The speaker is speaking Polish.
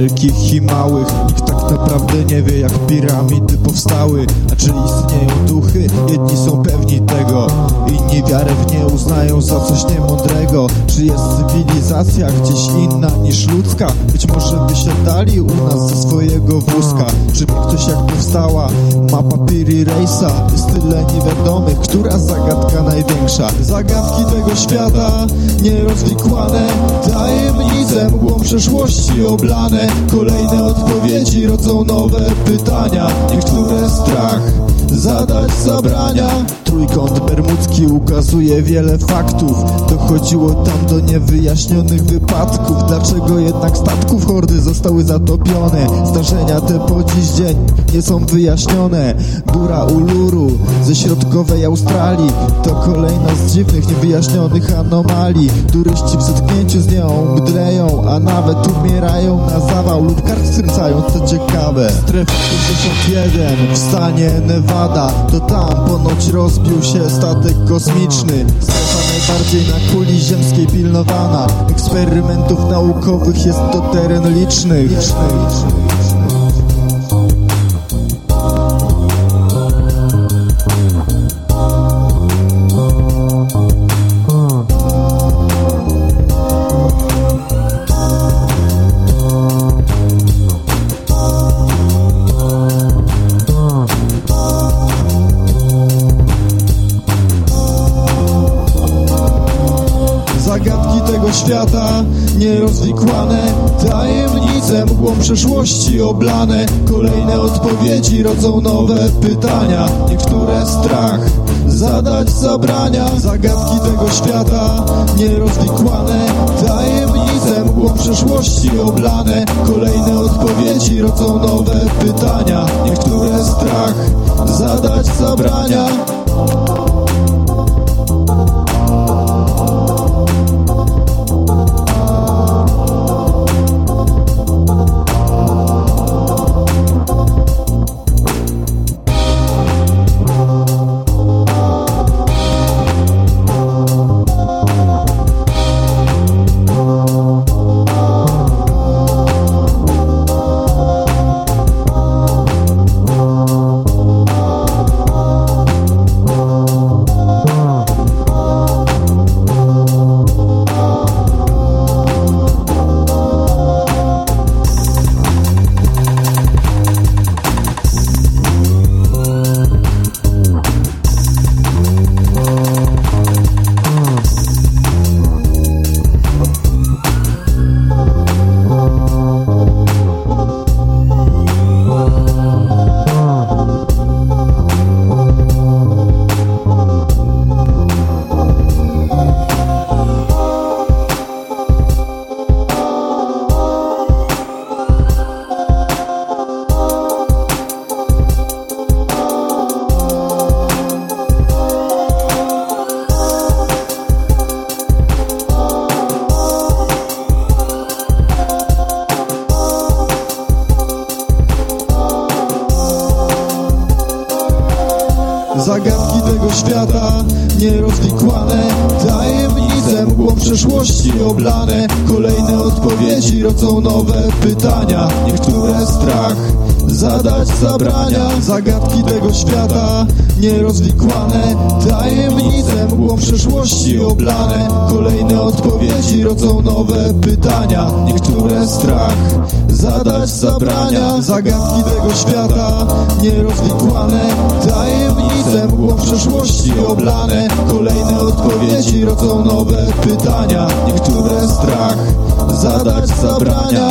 wielkich i małych Nikt tak naprawdę wie jak piramidy powstały A czy istnieją duchy? Jedni są pewni tego Inni wiarę w nie uznają za coś niemądrego Czy jest cywilizacja gdzieś inna niż ludzka? Być może wysiadali u nas ze swojego wózka Czy ktoś jak powstała mapa Piri Race'a? Jest tyle niewiadomych, która zagadka największa? Zagadki tego świata nierozwikłane Tajemnice mgłą przeszłości oblane Kolejne odpowiedzi rodzą nowe pytania Niektóre strach zadać zabrania. Trójkąt bermudzki ukazuje wiele faktów. Dochodziło tam do niewyjaśnionych wypadków. Dlaczego jednak statków hordy zostały zatopione? Zdarzenia te po dziś dzień nie są wyjaśnione. Góra Uluru ze środkowej Australii To kolejna z dziwnych, niewyjaśnionych anomalii. Turyści w zetknięciu z nią mdleją A nawet umierają na zawał lub kark skręcają, co ciekawe. Strefa 51 w stanie Nevada To tam ponoć rozbił się statek kosmiczny. Strefa najbardziej na kuli ziemskiej pilnowana. Eksperymentów naukowych jest to teren liczny świata. Nierozwikłane Tajemnice mgłą przeszłości oblane. Kolejne odpowiedzi rodzą nowe pytania. Niektóre strach zadać zabrania. Zagadki tego świata. Nierozwikłane Tajemnice mgłą przeszłości oblane. Kolejne odpowiedzi rodzą nowe pytania. Niektóre strach zadać zabrania Zagadki tego świata nierozwikłane Tajemnice mgłą przeszłości oblane. Kolejne odpowiedzi rodzą nowe pytania. Niektóre strach zadać zabrania. Zagadki tego świata nierozwikłane Tajemnice mgłą przeszłości oblane. Kolejne rodzą nowe pytania Niektóre strach zadać zabrania Zagadki tego świata nierozwikłane Tajemnice mgłą przeszłości oblane Kolejne odpowiedzi rodzą nowe pytania Niektóre strach zadać zabrania